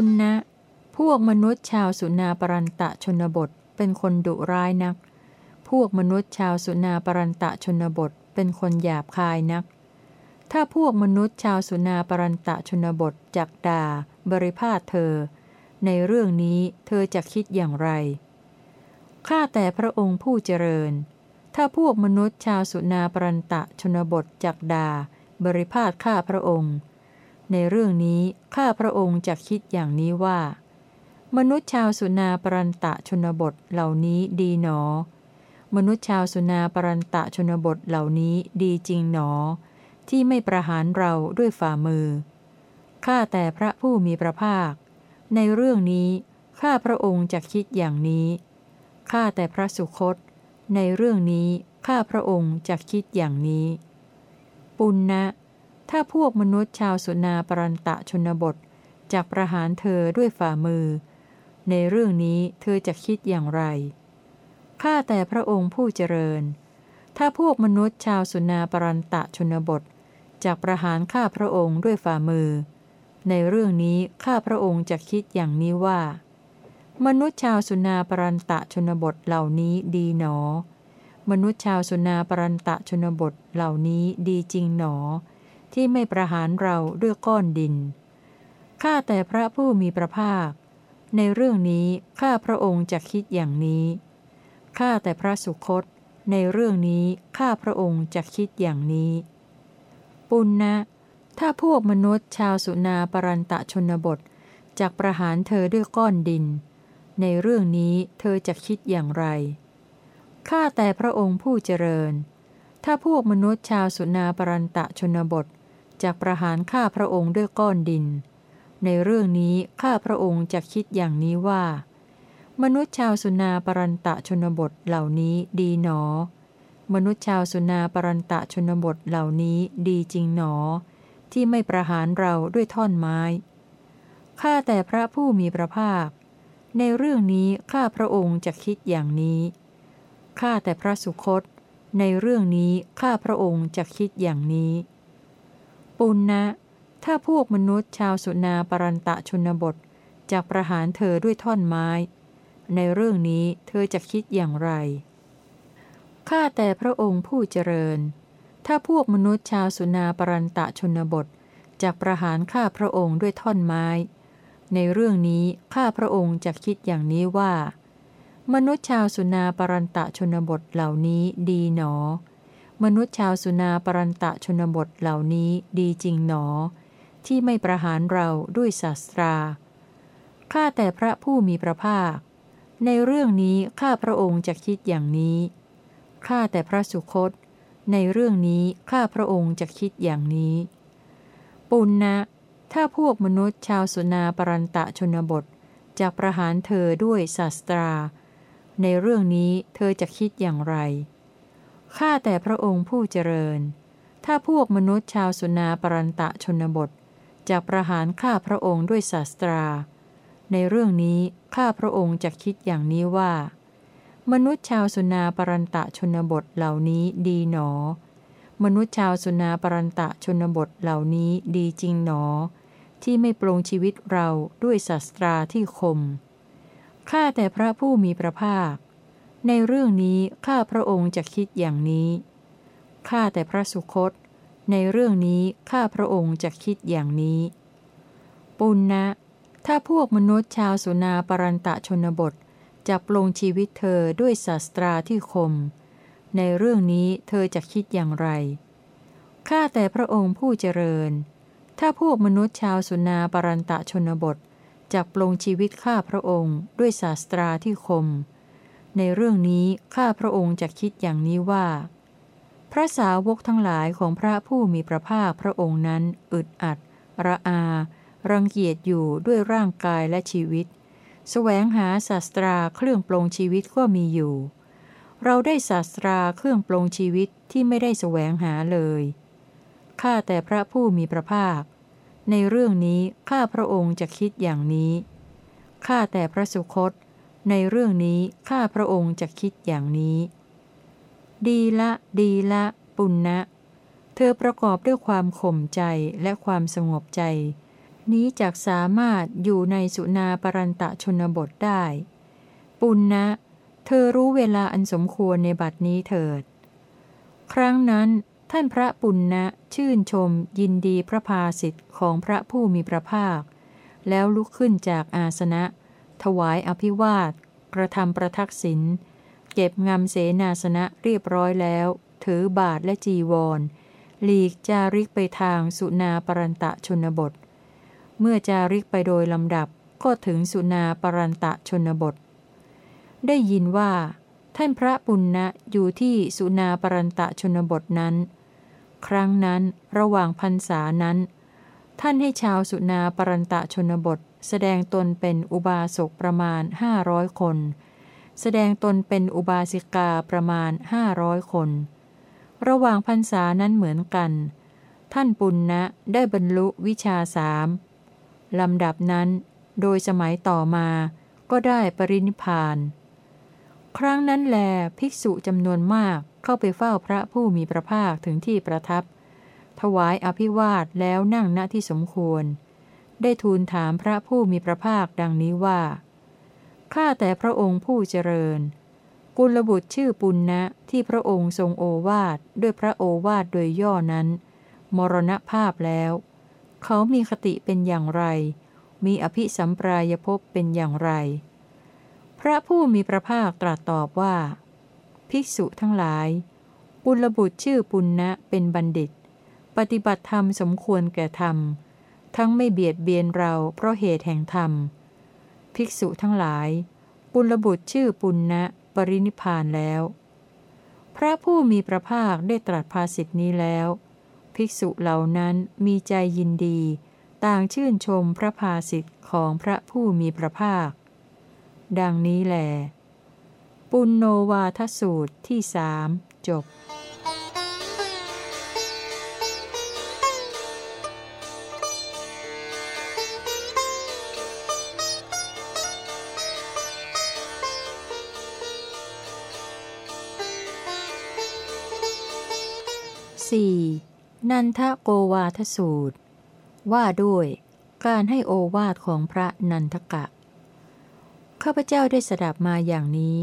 ปุณณะพวกมนุษย์ชาวสุนาปรันตะชนบทเป็นคนดุร้ายนัก พวกมนุษย์ชาวสุนาปรันตะชนบทเป็นคนหยาบคายนัก ถ้าพวกมนุษย์ชาวสุนาปรันตะชนบทจักด่า บริพาทเธอ ในเรื่องนี้เธอจะคิดอย่างไร ข้าแต่พระองค์ผู้เจริญ ถ้าพวกมนุษย์ชาวสุนาปรันตะชนบทจักด่า บริพาทข้าพระองค์ ในเรื่องนี้ข้าพระองค์จะคิดอย่างนี้ว่า มนุษย์ชาวสุนาปรันตะชนบทเหล่านี้ดีหนอ มนุษย์ชาวสุนาปรันตะชนบทเหล่านี้ดีจริงหนอ ที่ไม่ประหารเราด้วยฝ่ามือข้าแต่พระผู้มีพระภาค ในเรื่องนี้ข้าพระองค์จะคิดอย่างนี้ข้าแต่พระสุคต ในเรื่องนี้ข้าพระองค์จะคิดอย่างนี้ ปุณณะ ถ้าพวกมนุษย์ชาวสุนาปรันตะชนบทจักประหารเธอด้วยฝ่ามือ ในเรื่องนี้เธอจะคิดอย่างไร ข้าแต่พระองค์ผู้เจริญ ถ้าพวกมนุษย์ชาวสุนาปรันตะชนบทจักประหารข้าพระองค์ด้วยฝ่ามือ ในเรื่องนี้ข้าพระองค์จะคิดอย่างนี้ว่า มนุษย์ชาวสุนาปรันตะชนบทเหล่านี้ดีหนอ มนุษย์ชาวสุนาปรันตะชนบทเหล่านี้ดีจริงหนอ ที่ไม่ประหารเราด้วยก้อนดิน ข้าแต่พระผู้มีพระภาค ในเรื่องนี้ข้าพระองค์จะคิดอย่างนี้ ข้าแต่พระสุคต ในเรื่องนี้ข้าพระองค์จะคิดอย่างนี้ ปุณณะถ้าพวกมนุษย์ชาวสุนาปรันตะชนบทจักประหารเธอด้วยก้อนดิน ในเรื่องนี้เธอจะคิดอย่างไร ข้าแต่พระองค์ผู้เจริญ ถ้าพวกมนุษย์ชาวสุนาปรันตะชนบท จักประหารข้าพระองค์ด้วยก้อนดิน ในเรื่องนี้ข้าพระองค์จะคิดอย่างนี้ว่า มนุษย์ชาวสุนาปรันตะชนบทเหล่านี้ดีหนอ มนุษย์ชาวสุนาปรันตะชนบทเหล่านี้ดีจริงหนอ ที่ไม่ประหารเราด้วยท่อนไม้ข้าแต่พระผู้มีพระภาค ในเรื่องนี้ข้าพระองค์จะคิดอย่างนี้ข้าแต่พระสุคต ในเรื่องนี้ข้าพระองค์จะคิดอย่างนี้ ปุณณะถ้าพวกมนุษย์ชาวสุนาปรันตะชนบทจะประหารเธอด้วยท่อนไม้ ในเรื่องนี้เธอจะคิดอย่างไร ข้าแต่พระองค์ผู้เจริญ ถ้าพวกมนุษย์ชาวสุนาปรันตะชนบทจะประหารข้าพระองค์ด้วยท่อนไม้ ในเรื่องนี้ข้าพระองค์จะคิดอย่างนี้ว่า มนุษย์ชาวสุนาปรันตะชนบทเหล่านี้ดีหนอ มนุษย์ชาวสุนาปรันตะชนบทเหล่านี้ดีจริงหนอ ที่ไม่ประหารเราด้วยศาสตรา ข้าแต่พระผู้มีพระภาค ในเรื่องนี้ข้าพระองค์จะคิดอย่างนี้ ข้าแต่พระสุคต ในเรื่องนี้ข้าพระองค์จะคิดอย่างนี้ ปุณณะถ้าพวกมนุษย์ชาวสุนาปรันตะชนบทจะประหารเธอด้วยศาสตรา ในเรื่องนี้เธอจะคิดอย่างไร ข้าแต่พระองค์ผู้เจริญ ถ้าพวกมนุษย์ชาวสุนาปรันตะชนบทจะประหารข้าพระองค์ด้วยศาสตรา ในเรื่องนี้ข้าพระองค์จะคิดอย่างนี้ว่า มนุษย์ชาวสุนาปรันตะชนบทเหล่านี้ดีหนอ มนุษย์ชาวสุนาปรันตะชนบทเหล่านี้ดีจริงหนอ ที่ไม่ปรงชีวิตเราด้วยศาสตราที่คมข้าแต่พระผู้มีพระภาค ในเรื่องนี้ข้าพระองค์จะคิดอย่างนี้ ข้าแต่พระสุคต ในเรื่องนี้ข้าพระองค์จะคิดอย่างนี้ ปุณณะถ้าพวกมนุษย์ชาวสุนาปรันตะชนบทจะปลงชีวิตเธอด้วยศาสตราที่คม ในเรื่องนี้เธอจะคิดอย่างไร ข้าแต่พระองค์ผู้เจริญ ถ้าพวกมนุษย์ชาวสุนาปรันตะชนบทจะปลงชีวิตข้าพระองค์ด้วยศาสตราที่คม ในเรื่องนี้ข้าพระองค์จะคิดอย่างนี้ว่า พระสาวกทั้งหลายของพระผู้มีพระภาคพระองค์นั้น อึดอัด ระอา รังเกียจอยู่ด้วยร่างกายและชีวิตแสวงหาศาสตราเครื่องปลงชีวิตก็มีอยู่ เราได้ศาสตราเครื่องปลงชีวิตที่ไม่ได้แสวงหาเลยข้าแต่พระผู้มีพระภาค ในเรื่องนี้ข้าพระองค์จะคิดอย่างนี้ข้าแต่พระสุคต ในเรื่องนี้ข้าพระองค์จะคิดอย่างนี้ ดีละ ดีละ ปุณณะเธอประกอบด้วยความข่มใจและความสงบใจ นี้จักสามารถอยู่ในสุนาปรันตะชนบทได้ ปุณณนะเธอรู้เวลาอันสมควรในบัดนี้เถิด ครั้งนั้นท่านพระปุณณนะชื่นชมยินดีพระภาสิทธิ์ของพระผู้มีพระภาค แล้วลุกขึ้นจากอาสนะ ถวายอภิวาท กระทำประทักษิณ เก็บงำเสนาสนะเรียบร้อยแล้ว ถือบาทและจีวร หลีกจาริกไปทางสุนาปรันตะชนบท เมื่อจาริกไปโดยลำดับก็ถึงสุนาปรันตะชนบท ได้ยินว่า ท่านพระปุณณะอยู่ที่สุนาปรันตะชนบทนั้น ครั้งนั้นระหว่างพรรษานั้น ท่านให้ชาวสุนาปรันตะชนบท แสดงตนเป็นอุบาสกประมาณห้าร้อยคน แสดงตนเป็นอุบาสิกาประมาณห้าร้อยคน ระหว่างพรรษานั้นเหมือนกัน ท่านปุณณะได้บรรลุวิชาสามลำดับนั้น โดยสมัยต่อมาก็ได้ปรินิพาน ครั้งนั้นแลภิกษุจำนวนมากเข้าไปเฝ้าพระผู้มีพระภาคถึงที่ประทับ ถวายอภิวาทแล้วนั่งณที่สมควร ได้ทูลถามพระผู้มีพระภาคดังนี้ว่า ข้าแต่พระองค์ผู้เจริญ กุลบุตรชื่อปุณณะที่พระองค์ทรงโอวาทด้วยพระโอวาทโดยย่อนั้น มรณภาพแล้ว เขามีคติเป็นอย่างไร มีอภิสัมปรายภพเป็นอย่างไร พระผู้มีพระภาคตรัสตอบว่า ภิกษุทั้งหลายปุลบุตรชื่อปุณณะเป็นบัณฑิต ปฏิบัติธรรมสมควรแก่ธรรม ทั้งไม่เบียดเบียนเราเพราะเหตุแห่งธรรม ภิกษุทั้งหลาย ปุลบุตรชื่อปุณณะปรินิพานแล้ว พระผู้มีพระภาคได้ตรัสภาสิทธินี้แล้ว ภิกษุเหล่านั้นมีใจยินดี ต่างชื่นชมพระภาสิทธิ์ของพระผู้มีพระภาค ดังนี้แหลปุณโนวาทสูตรที่สามจบ 4. นันทโกวาทสูตร ว่าด้วย การให้โอวาทของพระนันทกะ ข้าพเจ้าได้สดับมาอย่างนี้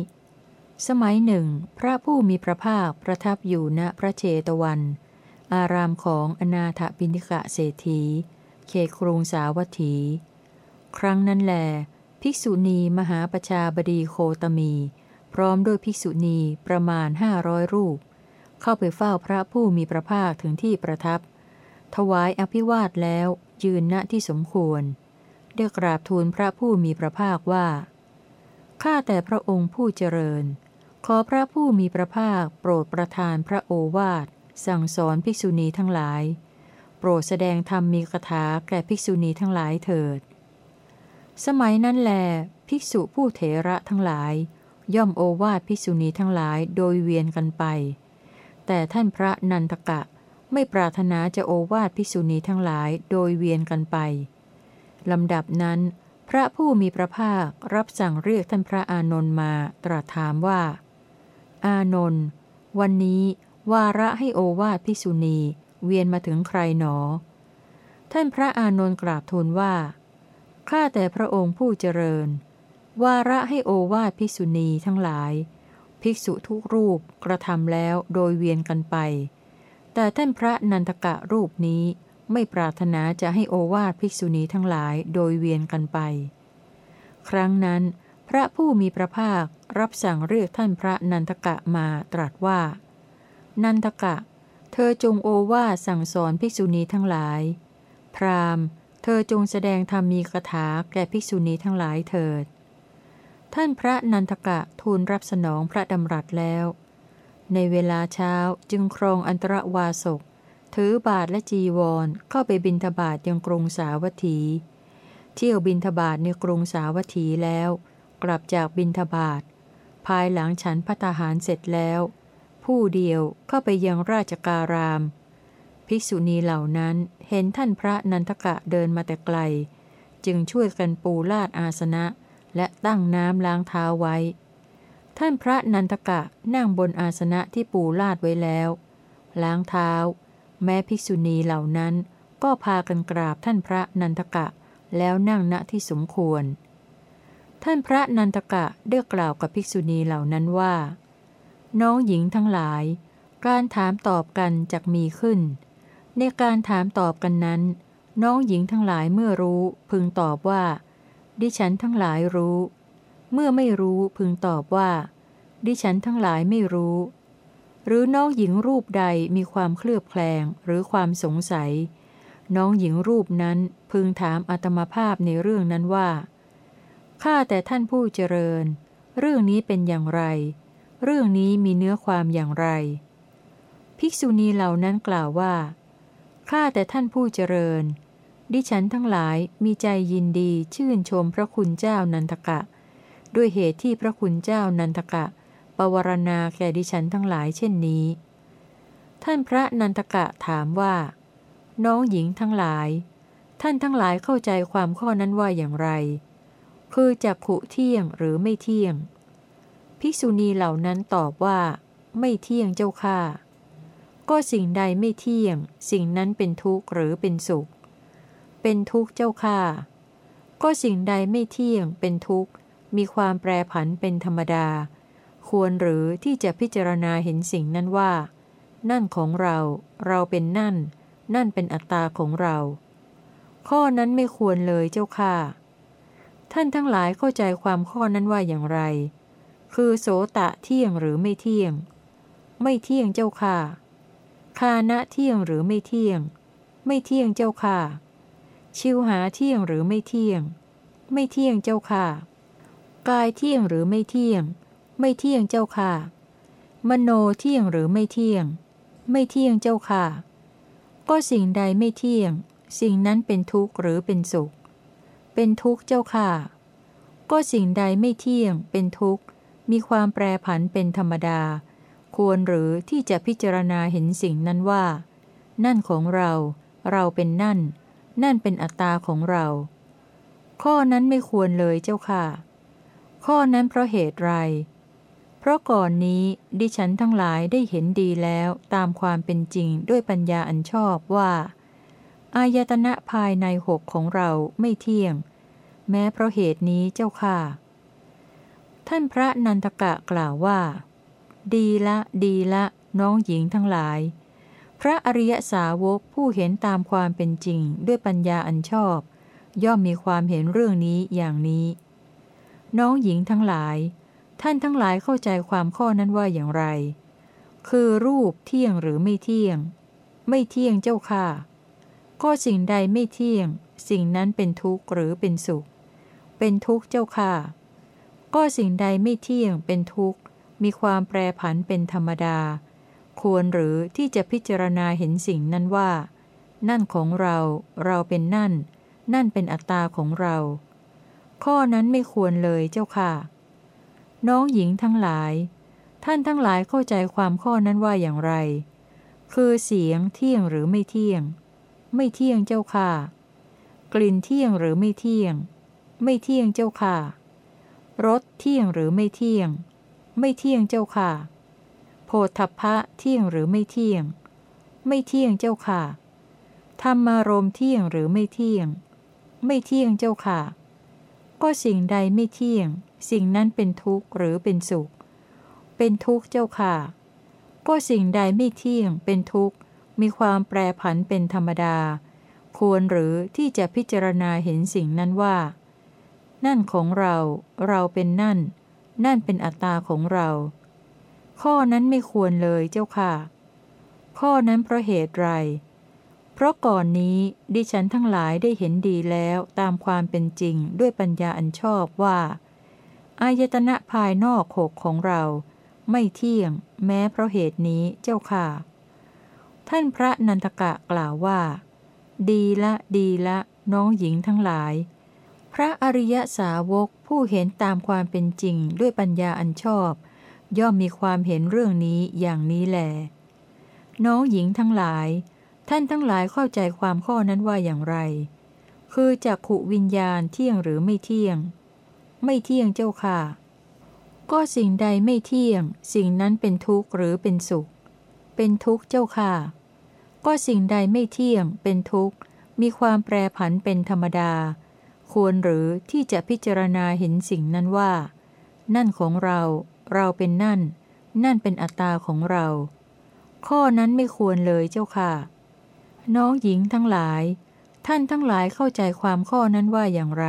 สมัยหนึ่ง พระผู้มีพระภาคประทับอยู่ณพระเชตวัน อารามของอนาถปิณิกะเศรษฐี เขตกรุงสาวัตถี ครั้งนั้นแล ภิกษุณีมหาประชาบดีโคตมี พร้อมด้วยภิกษุณีประมาณห้าร้อยรูป เข้าไปเฝ้าพระผู้มีพระภาคถึงที่ประทับ ถวายอภิวาทแล้วยืนณที่สมควร ได้กราบทูลพระผู้มีพระภาคว่า ข้าแต่พระองค์ผู้เจริญ ขอพระผู้มีพระภาคโปรดประทานพระโอวาท สั่งสอนภิกษุณีทั้งหลาย โปรดแสดงธรรมมีคาถาแก่ภิกษุณีทั้งหลายเถิด สมัยนั้นแล ภิกษุผู้เถระทั้งหลาย ย่อมโอวาทภิกษุณีทั้งหลายโดยเวียนกันไป แต่ท่านพระนันทกะไม่ปรารถนาจะโอวาทภิกษุณีทั้งหลายโดยเวียนกันไปลำดับนั้น พระผู้มีพระภาครับสั่งเรียกท่านพระอานนท์มาตรัสถามว่า อานนท์วันนี้วาระให้โอวาทภิกษุณีเวียนมาถึงใครหนอ ท่านพระอานนท์กราบทูลว่าข้าแต่พระองค์ผู้เจริญ วาระให้โอวาทภิกษุณีทั้งหลาย ภิกษุทุกรูปกระทำแล้วโดยเวียนกันไป แต่ท่านพระนันทกะรูปนี้ไม่ปรารถนาจะให้โอวาทภิกษุณีทั้งหลายโดยเวียนกันไป ครั้งนั้น พระผู้มีพระภาครับสั่งเรียกท่านพระนันทกะมาตรัสว่า นันทกะ เธอจงโอวาสั่งสอนภิกษุณีทั้งหลาย พรามเธอจงแสดงธรรมมีคาถาแก่ภิกษุณีทั้งหลายเถิด ท่านพระนันทกะทูลรับสนองพระดำรัสแล้ว ในเวลาเช้าจึงครองอันตรวาสก ถือบาทและจีวรเข้าไปบินทบาทยังกรุงสาวัตถี เที่ยวบินทบาทในกรุงสาวัตถีแล้ว กลับจากบินทบาท ภายหลังฉันพัตหารเสร็จแล้ว ผู้เดียวเข้าไปยังราชการาม ภิกษุณีเหล่านั้นเห็นท่านพระนันทกะเดินมาแต่ไกล จึงช่วยกันปูลาดอาสนะ และตั้งน้ำล้างเท้าไว้ ท่านพระนันทกะนั่งบนอาสนะที่ปูลาดไว้แล้ว ล้างเท้า แม้ภิกษุณีเหล่านั้น ก็พากันกราบท่านพระนันทกะแล้วนั่งณที่สมควร ท่านพระนันทกะได้กล่าวกับภิกษุณีเหล่านั้นว่า น้องหญิงทั้งหลาย การถามตอบกันจะมีขึ้น ในการถามตอบกันนั้น น้องหญิงทั้งหลายเมื่อรู้พึงตอบว่า ดิฉันทั้งหลายรู้ เมื่อไม่รู้พึงตอบว่า ดิฉันทั้งหลายไม่รู้ หรือน้องหญิงรูปใดมีความเคลือบแคลงหรือความสงสัย น้องหญิงรูปนั้นพึงถามอัตมภาพในเรื่องนั้นว่าข้าแต่ท่านผู้เจริญ เรื่องนี้เป็นอย่างไร เรื่องนี้มีเนื้อความอย่างไร ภิกษุณีเหล่านั้นกล่าวว่าข้าแต่ท่านผู้เจริญ ดิฉันทั้งหลายมีใจยินดีชื่นชมพระคุณเจ้านันทกะ ด้วยเหตุที่พระคุณเจ้านันทกะ ปวารณาแก่ดิฉันทั้งหลายเช่นนี้ ท่านพระนันทกะถามว่า น้องหญิงทั้งหลาย ท่านทั้งหลายเข้าใจความข้อนั้นว่าอย่างไร คือจักขุเที่ยงหรือไม่เที่ยง ภิกษุณีเหล่านั้นตอบว่า ไม่เที่ยงเจ้าค่าก็สิ่งใดไม่เที่ยง สิ่งนั้นเป็นทุกข์หรือเป็นสุข เป็นทุกข์เจ้าค่าก็สิ่งใดไม่เที่ยงเป็นทุกข์ มีความแปรผันเป็นธรรมดา ควรหรือที่จะพิจารณาเห็นสิ่งนั้นว่า นั่นของเรา เราเป็นนั่น นั่นเป็นอัตตาของเรา ข้อนั้นไม่ควรเลยเจ้าค่ะ ท่านทั้งหลายเข้าใจความข้อนั้นว่าอย่างไร คือโสตะเที่ยงหรือไม่เที่ยง ไม่เที่ยงเจ้าค่ะ คานะเที่ยงหรือไม่เที่ยง ไม่เที่ยงเจ้าค่ะ ชิวหาเที่ยงหรือไม่เที่ยง ไม่เที่ยงเจ้าค่ะ กายเที่ยงหรือไม่เที่ยง ไม่เที่ยงเจ้าค่ะ มโนเที่ยงหรือไม่เที่ยง ไม่เที่ยงเจ้าค่ะ ก็สิ่งใดไม่เที่ยง สิ่งนั้นเป็นทุกข์หรือเป็นสุข เป็นทุกข์เจ้าค่ะ ก็สิ่งใดไม่เที่ยง เป็นทุกข์ มีความแปรผันเป็นธรรมดา ควรหรือที่จะพิจารณาเห็นสิ่งนั้นว่า นั่นของเรา เราเป็นนั่น นั่นเป็นอัตตาของเรา ข้อนั้นไม่ควรเลยเจ้าค่ะ ข้อนั้นเพราะเหตุไร เพราะก่อนนี้ดิฉันทั้งหลายได้เห็นดีแล้วตามความเป็นจริงด้วยปัญญาอันชอบว่า อายตนะภายในหกของเราไม่เที่ยง แม้เพราะเหตุนี้เจ้าค่ะ ท่านพระนันทกะกล่าวว่า ดีละ ดีละ น้องหญิงทั้งหลาย ระอริยสาวกผู้เห็นตามความเป็นจริงด้วยปัญญาอันชอบ ย่อมมีความเห็นเรื่องนี้อย่างนี้ น้องหญิงทั้งหลาย ท่านทั้งหลายเข้าใจความข้อนั้นว่าอย่างไร คือรูปเที่ยงหรือไม่เที่ยง ไม่เที่ยงเจ้าค่ะ ก็สิ่งใดไม่เที่ยง สิ่งนั้นเป็นทุกข์หรือเป็นสุข เป็นทุกข์เจ้าค่ะ ก็สิ่งใดไม่เที่ยงเป็นทุกข์ มีความแปรผันเป็นธรรมดา ควรหรือที่จะพิจารณาเห็นสิ่งนั้นว่า นั่นของเรา เราเป็นนั่น นั่นเป็นอัตตาของเรา ข้อนั้นไม่ควรเลยเจ้าค่ะ น้องหญิงทั้งหลาย ท่านทั้งหลายเข้าใจความข้อนั้นว่าอย่างไร คือเสียงเที่ยงหรือไม่เที่ยง ไม่เที่ยงเจ้าค่ะ กลิ่นเที่ยงหรือไม่เที่ยง ไม่เที่ยงเจ้าค่ะรสเที่ยงหรือไม่เที่ยง ไม่เที่ยงเจ้าค่ะ โพธพะเที่ยงหรือไม่เที่ยง ไม่เที่ยงเจ้าค่ะ ธรรมารมเที่ยงหรือไม่เที่ยง ไม่เที่ยงเจ้าค่ะ ก็สิ่งใดไม่เที่ยง สิ่งนั้นเป็นทุกข์หรือเป็นสุข เป็นทุกข์เจ้าค่ะ ก็สิ่งใดไม่เที่ยง เป็นทุกข์ มีความแปรผันเป็นธรรมดา ควรหรือที่จะพิจารณาเห็นสิ่งนั้นว่า นั่นของเรา เราเป็นนั่น นั่นเป็นอัตตาของเรา ข้อนั้นไม่ควรเลยเจ้าค่ะ ข้อนั้นเพราะเหตุไร เพราะก่อนนี้ดิฉันทั้งหลายได้เห็นดีแล้วตามความเป็นจริงด้วยปัญญาอันชอบว่าอายตนะภายนอกหกของเรา ไม่เที่ยง แม้เพราะเหตุนี้เจ้าค่ะ ท่านพระนันทกะกล่าวว่า ดีละดีละน้องหญิงทั้งหลาย พระอริยสาวกผู้เห็นตามความเป็นจริงด้วยปัญญาอันชอบ ย่อมมีความเห็นเรื่องนี้อย่างนี้แหลน้องหญิงทั้งหลาย ท่านทั้งหลายเข้าใจความข้อนั้นว่าอย่างไร คือจักขุวิญญาณเที่ยงหรือไม่เที่ยง ไม่เที่ยงเจ้าค่ะ ก็สิ่งใดไม่เที่ยง สิ่งนั้นเป็นทุกข์หรือเป็นสุข เป็นทุกข์เจ้าค่ะ ก็สิ่งใดไม่เที่ยง เป็นทุกข์ มีความแปรผันเป็นธรรมดา ควรหรือที่จะพิจารณาเห็นสิ่งนั้นว่า นั่นของเรา เราเป็นนั่น นั่นเป็นอัตตาของเรา ข้อนั้นไม่ควรเลยเจ้าค่ะ น้องหญิงทั้งหลาย ท่านทั้งหลายเข้าใจความข้อนั้นว่าอย่างไร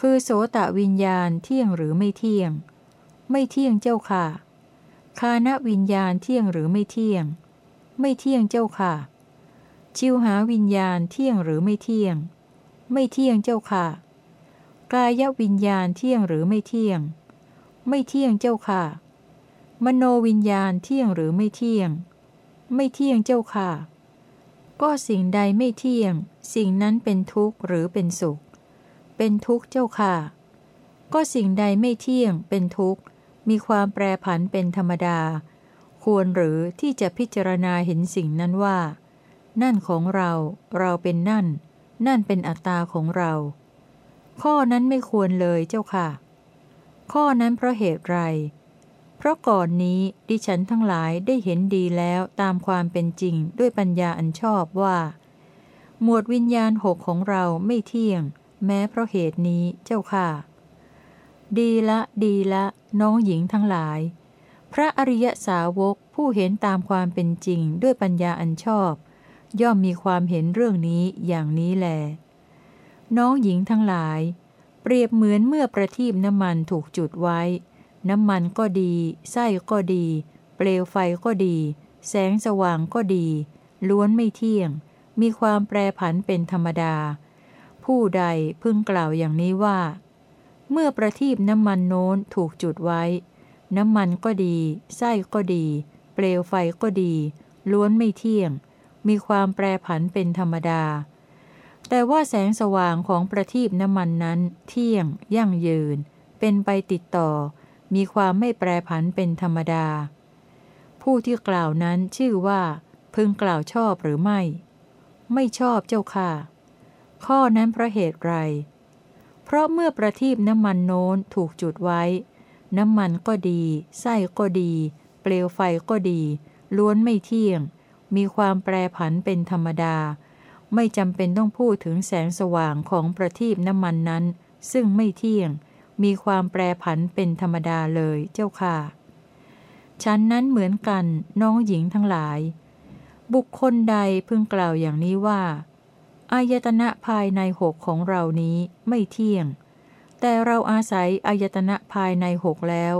คือโสตะวิญญาณเที่ยงหรือไม่เที่ยง ไม่เที่ยงเจ้าค่ะ คานวิญญาณเที่ยงหรือไม่เที่ยง ไม่เที่ยงเจ้าค่ะ ชิวหาวิญญาณเที่ยงหรือไม่เที่ยง ไม่เที่ยงเจ้าค่ะกายวิญญาณเที่ยงหรือไม่เที่ยง ไม่เที่ยงเจ้าค่ะ มโนวิญญาณเที่ยงหรือไม่เที่ยง ไม่เที่ยงเจ้าค่ะ ก็สิ่งใดไม่เที่ยง สิ่งนั้นเป็นทุกข์หรือเป็นสุข เป็นทุกข์เจ้าค่ะ ก็สิ่งใดไม่เที่ยง เป็นทุกข์ มีความแปรผันเป็นธรรมดา ควรหรือที่จะพิจารณาเห็นสิ่งนั้นว่า นั่นของเรา เราเป็นนั่น นั่นเป็นอัตตาของเรา ข้อนั้นไม่ควรเลยเจ้าค่ะ ข้อนั้นเพราะเหตุไร เพราะก่อนนี้ดิฉันทั้งหลายได้เห็นดีแล้วตามความเป็นจริงด้วยปัญญาอันชอบว่า หมวดวิญญาณหกของเราไม่เที่ยง แม้เพราะเหตุนี้เจ้าค่ะ ดีละดีละน้องหญิงทั้งหลาย พระอริยสาวกผู้เห็นตามความเป็นจริงด้วยปัญญาอันชอบ ย่อมมีความเห็นเรื่องนี้อย่างนี้แล น้องหญิงทั้งหลาย เปรียบเหมือนเมื่อประทีปน้ำมันถูกจุดไว้ น้ำมันก็ดี ไส้ก็ดี เปลวไฟก็ดี แสงสว่างก็ดี ล้วนไม่เที่ยง มีความแปรผันเป็นธรรมดา ผู้ใดพึงกล่าวอย่างนี้ว่า เมื่อประทีปน้ำมันโน้นถูกจุดไว้ น้ำมันก็ดี ไส้ก็ดี เปลวไฟก็ดี ล้วนไม่เที่ยง มีความแปรผันเป็นธรรมดา แต่ว่าแสงสว่างของประทีปน้ำมันนั้น เที่ยง ยั่งยืน เป็นไปติดต่อ มีความไม่แปรผันเป็นธรรมดา ผู้ที่กล่าวนั้นชื่อว่า พึงกล่าวชอบหรือไม่ ไม่ชอบเจ้าค่ะ ข้อนั้นเพราะเหตุไร เพราะเมื่อประทีปน้ำมันโน้นถูกจุดไว้ น้ำมันก็ดี ไส้ก็ดี เปลวไฟก็ดี ล้วนไม่เที่ยง มีความแปรผันเป็นธรรมดา ไม่จำเป็นต้องพูดถึงแสงสว่างของประทีปน้ำมันนั้น ซึ่งไม่เที่ยง มีความแปรผันเป็นธรรมดาเลยเจ้าค่ะ ฉันนั้นเหมือนกันน้องหญิงทั้งหลาย บุคคลใดพึงกล่าวอย่างนี้ว่า อายตนะภายในหกของเรานี้ไม่เที่ยง แต่เราอาศัยอายตนะภายในหกแล้ว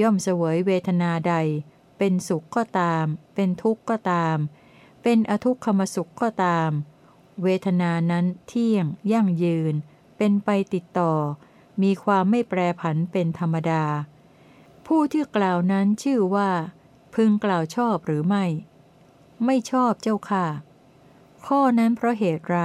ย่อมเสวยเวทนาใด เป็นสุขก็ตาม เป็นทุกข์ก็ตาม เป็นอทุกขมสุขก็ตาม เวทนานั้นเที่ยง ยั่งยืน เป็นไปติดต่อ มีความไม่แปรผันเป็นธรรมดา ผู้ที่กล่าวนั้นชื่อว่า พึงกล่าวชอบหรือไม่ ไม่ชอบเจ้าค่ะ ข้อนั้นเพราะเหตุไร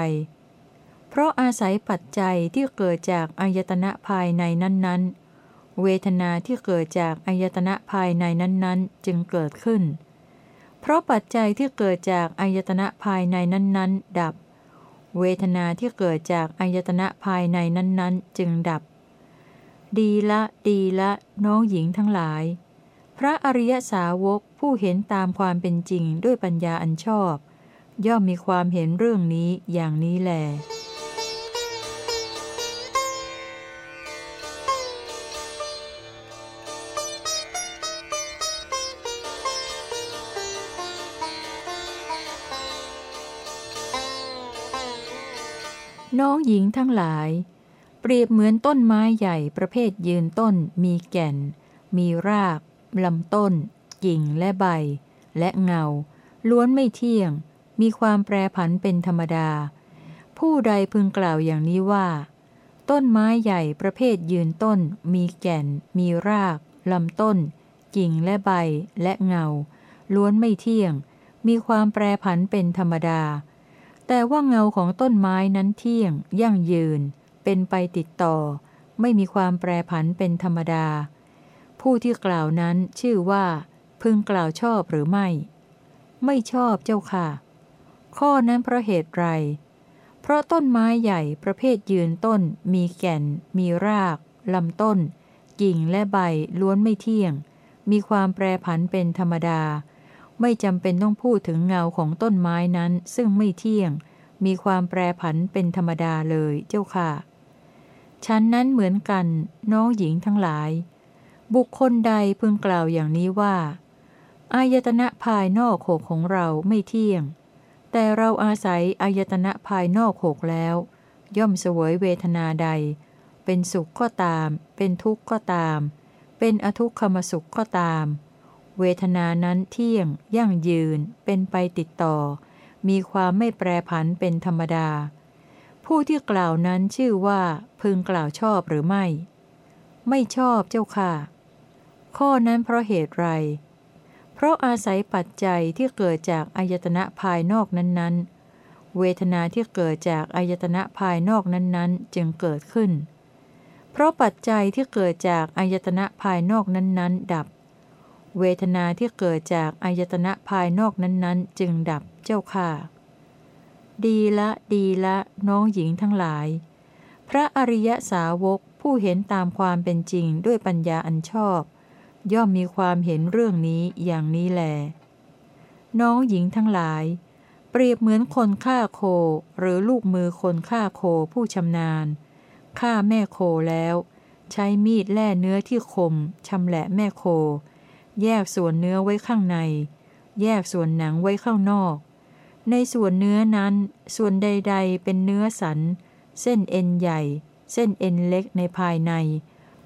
เพราะอาศัยปัจจัยที่เกิดจากอายตนะภายในนั้น ๆ เวทนาที่เกิดจากอายตนะภายในนั้นๆ จึงเกิดขึ้นเพราะปัจจัยที่เกิดจากอายตนะภายในนั้น ๆ ดับ เวทนาที่เกิดจากอายตนะภายในนั้น ๆ จึงดับ ดีละดีละน้องหญิงทั้งหลาย พระอริยสาวกผู้เห็นตามความเป็นจริงด้วยปัญญาอันชอบ ย่อมมีความเห็นเรื่องนี้อย่างนี้แหละ น้องหญิงทั้งหลาย เปรียบเหมือนต้นไม้ใหญ่ประเภทยืนต้น มีแก่น มีรากลำต้น กิ่งและใบ และเงา ล้วนไม่เที่ยง มีความแปรผันเป็นธรรมดา ผู้ใดพึงกล่าวอย่างนี้ว่า ต้นไม้ใหญ่ประเภทยืนต้น มีแก่น มีรากลำต้น กิ่งและใบ และเงา ล้วนไม่เที่ยง มีความแปรผันเป็นธรรมดา แต่ว่าเงาของต้นไม้นั้นเที่ยง ยั่งยืน เป็นไปติดต่อ ไม่มีความแปรผันเป็นธรรมดา ผู้ที่กล่าวนั้นชื่อว่า พึงกล่าวชอบหรือไม่ ไม่ชอบเจ้าค่ะ ข้อนั้นเพราะเหตุไร เพราะต้นไม้ใหญ่ประเภทยืนต้น มีแก่น มีรากลำต้น กิ่งและใบล้วนไม่เที่ยง มีความแปรผันเป็นธรรมดา ไม่จำเป็นต้องพูดถึงเงาของต้นไม้นั้น ซึ่งไม่เที่ยง มีความแปรผันเป็นธรรมดาเลยเจ้าค่ะฉันนั้นเหมือนกัน น้องหญิงทั้งหลาย บุคคลใดพึงกล่าวอย่างนี้ว่า อายตนะภายนอกหกของเราไม่เที่ยง แต่เราอาศัยอายตนะภายนอกหกแล้ว ย่อมเสวยเวทนาใด เป็นสุขก็ตาม เป็นทุกข์ก็ตาม เป็นอทุกขมสุขก็ตาม เวทนานั้นเที่ยง ยั่งยืน เป็นไปติดต่อ มีความไม่แปรผันเป็นธรรมดา ผู้ที่กล่าวนั้นชื่อว่าพึงกล่าวชอบหรือไม่ ไม่ชอบเจ้าค่ะ ข้อนั้นเพราะเหตุไร เพราะอาศัยปัจจัยที่เกิดจากอายตนะภายนอกนั้นๆเวทนาที่เกิดจากอายตนะภายนอกนั้นๆ จึงเกิดขึ้น เพราะปัจจัยที่เกิดจากอายตนะภายนอกนั้นๆ ดับ เวทนาที่เกิดจากอายตนะภายนอกนั้นๆ จึงดับเจ้าค่ะ ดีละดีละน้องหญิงทั้งหลาย พระอริยสาวกผู้เห็นตามความเป็นจริงด้วยปัญญาอันชอบ ย่อมมีความเห็นเรื่องนี้อย่างนี้แล น้องหญิงทั้งหลาย เปรียบเหมือนคนฆ่าโคหรือลูกมือคนฆ่าโคผู้ชำนาญฆ่าแม่โคแล้ว ใช้มีดแล่เนื้อที่คมชำแหละแม่โค แยกส่วนเนื้อไว้ข้างใน แยกส่วนหนังไว้ข้างนอก ในส่วนเนื้อนั้น ส่วนใดๆ เป็นเนื้อสัน เส้นเอ็นใหญ่ เส้นเอ็นเล็กในภายใน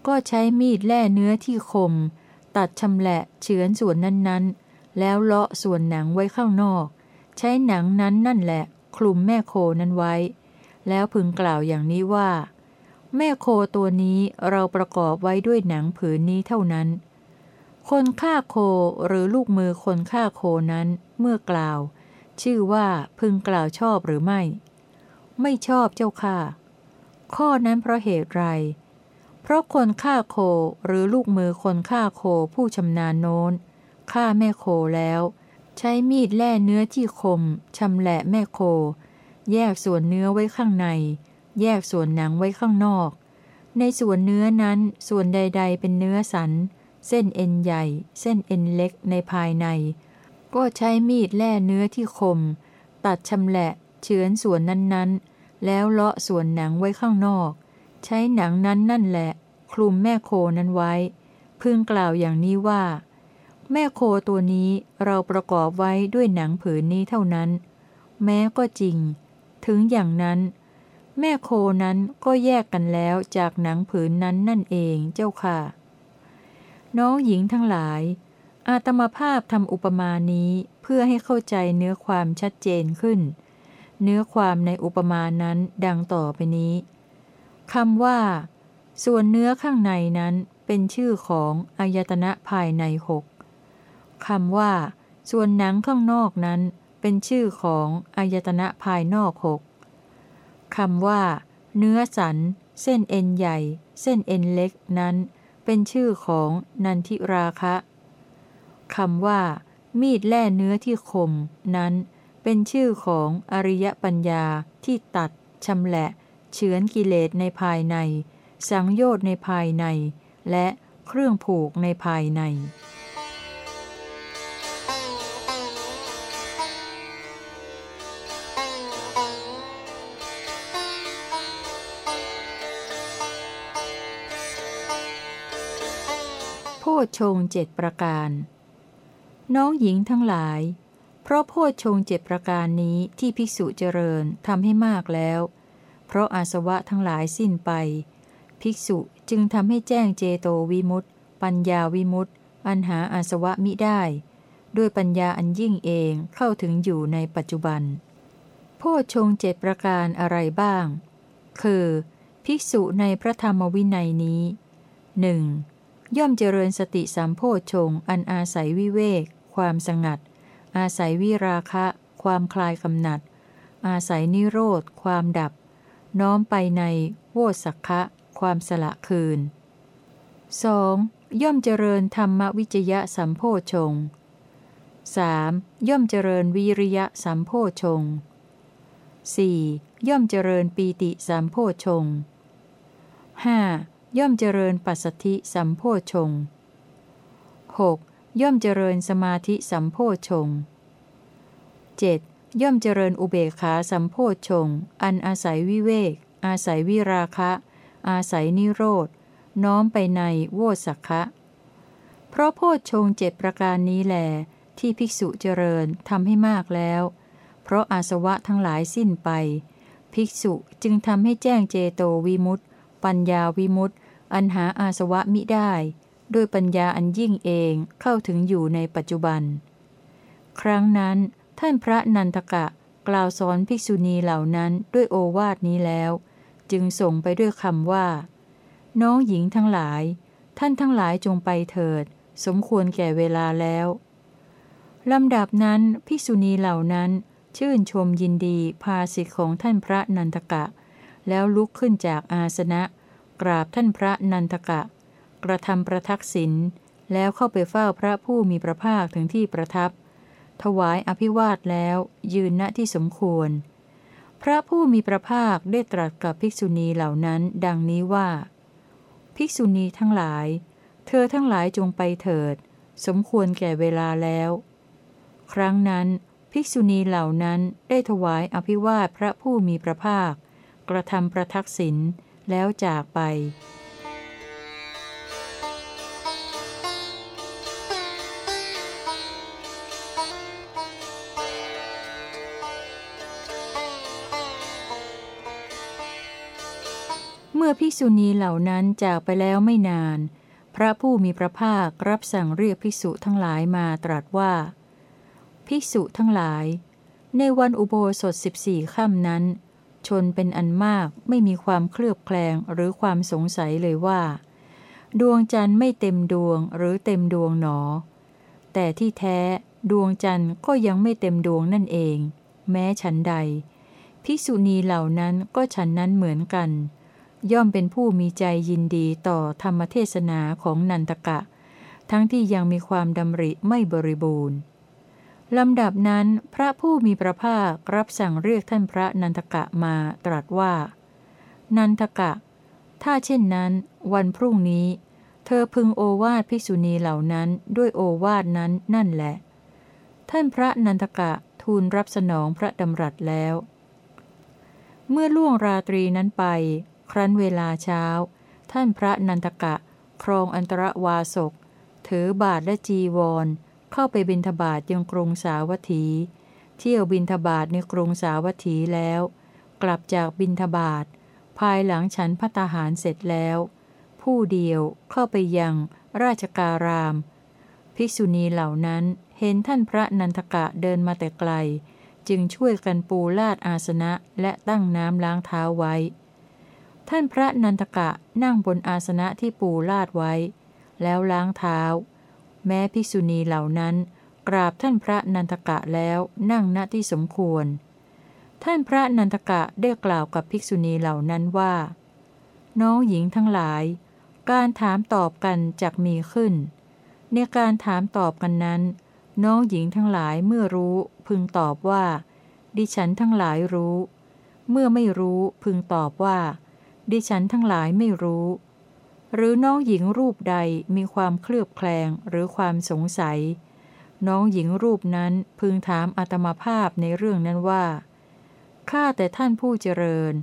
ก็ใช้มีดแล่เนื้อที่คม ตัดชำแหละเฉือนส่วนนั้นๆ แล้วเลาะส่วนหนังไว้ข้างนอก ใช้หนังนั้นนั่นแหละ คลุมแม่โคนั้นไว้ แล้วพึงกล่าวอย่างนี้ว่า แม่โคตัวนี้เราประกอบไว้ด้วยหนังผืนนี้เท่านั้น คนฆ่าโคหรือลูกมือคนฆ่าโคนั้น เมื่อกล่าว ชื่อว่าพึงกล่าวชอบหรือไม่ ไม่ชอบเจ้าค่ะ ข้อนั้นเพราะเหตุไร เพราะคนฆ่าโคหรือลูกมือคนฆ่าโคผู้ชำนาญโน้นฆ่าแม่โคแล้ว ใช้มีดแล่เนื้อที่คมชำแหละแม่โค แยกส่วนเนื้อไว้ข้างใน แยกส่วนหนังไว้ข้างนอก ในส่วนเนื้อนั้นส่วนใด ๆ เป็นเนื้อสัน เส้นเอ็นใหญ่ เส้นเอ็นเล็กในภายใน ก็ใช้มีดแล่เนื้อที่คม ตัดชำแหละเฉือนส่วนนั้นๆ แล้วเลาะส่วนหนังไว้ข้างนอก ใช้หนังนั้นนั่นแหละ คลุมแม่โคนั้นไว้ พึงกล่าวอย่างนี้ว่า แม่โคตัวนี้เราประกอบไว้ด้วยหนังผืนนี้เท่านั้น แม้ก็จริง ถึงอย่างนั้นแม่โคนั้นก็แยกกันแล้วจากหนังผืนนั้นนั่นเองเจ้าค่ะ น้องหญิงทั้งหลาย อาตมาภาพทำอุปมานี้เพื่อให้เข้าใจเนื้อความชัดเจนขึ้น เนื้อความในอุปมานั้นดังต่อไปนี้คำว่า ส่วนเนื้อข้างในนั้นเป็นชื่อของอายตนะภายในหกคำว่า ส่วนหนังข้างนอกนั้นเป็นชื่อของอายตนะภายนอกหกคำว่า เนื้อสัน เส้นเอ็นใหญ่ เส้นเอ็นเล็กนั้น เป็นชื่อของนันทิราคะคำว่า มีดแล่เนื้อที่คม นั้น เป็นชื่อของอริยปัญญาที่ตัดชำแหละ เฉือนกิเลสในภายใน สังโยชน์ในภายใน และเครื่องผูกในภายใน โพชฌงเจ็ดประการ น้องหญิงทั้งหลาย เพราะโพชฌงเจ็ดประการนี้ที่ภิกษุเจริญทำให้มากแล้ว เพราะอาสวะทั้งหลายสิ้นไป ภิกษุจึงทำให้แจ้งเจโตวิมุตติปัญญาวิมุตติอันหาอาสวะมิได้ ด้วยปัญญาอันยิ่งเองเข้าถึงอยู่ในปัจจุบัน โพชฌงเจ็ดประการอะไรบ้าง คือ ภิกษุในพระธรรมวินัยนี้หนึ่ง ย่อมเจริญสติสามโพชงอันอาศัยวิเวก ความสงัด อาศัยวิราคะ ความคลายกำหนัด อาศัยนิโรธ ความดับ น้อมไปในโวสักคะ ความสละคืน 2. ย่อมเจริญธรรมวิจยะสัมโพชง 3. ย่อมเจริญวิริยะสัมโพชง 4. ย่อมเจริญปีติสัมโพชง 5. ย่อมเจริญปัสสธิสัมโพชง 6. ย่อมเจริญสมาธิสัมโพชง 7. ย่อมเจริญอุเบกขาสัมโพชง อันอาศัยวิเวก อาศัยวิราคะ อาศัยนิโรธ น้อมไปในโวสักคะเพราะโพชงเจ็ดประการนี้แหลที่ภิกษุเจริญทำให้มากแล้ว เพราะอาสวะทั้งหลายสิ้นไป ภิกษุจึงทำให้แจ้งเจโตวิมุตติปัญญาวิมุตติ อันหาอาสวะมิได้ ด้วยปัญญาอันยิ่งเองเข้าถึงอยู่ในปัจจุบัน ครั้งนั้นท่านพระนันทกะกล่าวสอนภิกษุณีเหล่านั้นด้วยโอวาทนี้แล้ว จึงส่งไปด้วยคำว่า น้องหญิงทั้งหลาย ท่านทั้งหลายจงไปเถิด สมควรแก่เวลาแล้วลำดับนั้นภิกษุณีเหล่านั้นชื่นชมยินดีภาสิทธิของท่านพระนันทกะ แล้วลุกขึ้นจากอาสนะ กราบท่านพระนันทกะ กระทำประทักษิณแล้วเข้าไปเฝ้าพระผู้มีพระภาคถึงที่ประทับ ถวายอภิวาทแล้วยืนณที่สมควร พระผู้มีพระภาคได้ตรัสกับภิกษุณีเหล่านั้น ดังนี้ว่า ภิกษุณีทั้งหลาย เธอทั้งหลายจงไปเถิด สมควรแก่เวลาแล้ว ครั้งนั้นภิกษุณีเหล่านั้นได้ถวายอภิวาทพระผู้มีพระภาค กระทำประทักษิณ แล้วจากไป เมื่อภิกษุณีเหล่านั้นจากไปแล้วไม่นาน พระผู้มีพระภาครับสั่งเรียกภิกษุทั้งหลายมาตรัสว่า ภิกษุทั้งหลาย ในวันอุโบสถสิบสี่ค่ำนั้น ชนเป็นอันมากไม่มีความเคลือบแคลงหรือความสงสัยเลยว่า ดวงจันทร์ไม่เต็มดวงหรือเต็มดวงหนอ แต่ที่แท้ดวงจันทร์ก็ยังไม่เต็มดวงนั่นเอง แม้ฉันใด ภิกษุณีเหล่านั้นก็ฉันนั้นเหมือนกัน ย่อมเป็นผู้มีใจยินดีต่อธรรมเทศนาของนันตกะ ทั้งที่ยังมีความดำริไม่บริบูรณ์ ลำดับนั้นพระผู้มีพระภาครับสั่งเรียกท่านพระนันทกะมาตรัสว่า นันทกะ ถ้าเช่นนั้น วันพรุ่งนี้ เธอพึงโอวาทภิกษุณีเหล่านั้นด้วยโอวาทนั้นนั่นแหละ ท่านพระนันทกะทูลรับสนองพระดำรัสแล้ว เมื่อล่วงราตรีนั้นไป ครั้นเวลาเช้า ท่านพระนันทกะครองอันตรวาสกถือบาทและจีวร เข้าไปบินทบาทยังกรุงสาวัตถี เที่ยวบินทบาทในกรุงสาวัตถีแล้ว กลับจากบินทบาท ภายหลังฉันพัตาหารเสร็จแล้ว ผู้เดียวเข้าไปยังราชการาม ภิกษุณีเหล่านั้นเห็นท่านพระนันทกะเดินมาแต่ไกล จึงช่วยกันปูลาดอาสนะและตั้งน้ำล้างเท้าไว้ ท่านพระนันทกะนั่งบนอาสนะที่ปูลาดไว้ แล้วล้างเท้า แม้ภิกษุณีเหล่านั้น กราบท่านพระนันทกะแล้วนั่งณที่สมควร ท่านพระนันทกะได้กล่าวกับภิกษุณีเหล่านั้นว่า น้องหญิงทั้งหลาย การถามตอบกันจะมีขึ้น ในการถามตอบกันนั้น น้องหญิงทั้งหลายเมื่อรู้พึงตอบว่า ดิฉันทั้งหลายรู้ เมื่อไม่รู้พึงตอบว่า ดิฉันทั้งหลายไม่รู้ หรือน้องหญิงรูปใดมีความเคลือบแคลงหรือความสงสัย น้องหญิงรูปนั้นพึงถามอัตมาภาพในเรื่องนั้นว่า ข้าแต่ท่านผู้เจริญ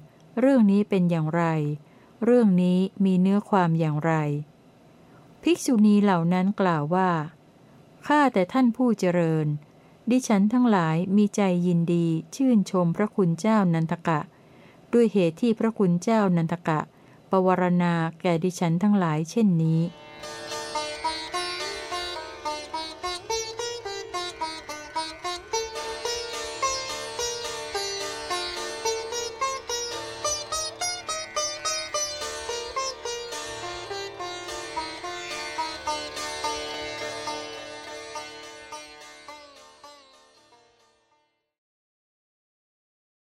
เรื่องนี้เป็นอย่างไร เรื่องนี้มีเนื้อความอย่างไร ภิกษุณีเหล่านั้นกล่าวว่า ข้าแต่ท่านผู้เจริญ ดิฉันทั้งหลายมีใจยินดีชื่นชมพระคุณเจ้านันทกะ ด้วยเหตุที่พระคุณเจ้านันทกะ ปวารณาแก่ดิฉันทั้งหลายเช่นนี้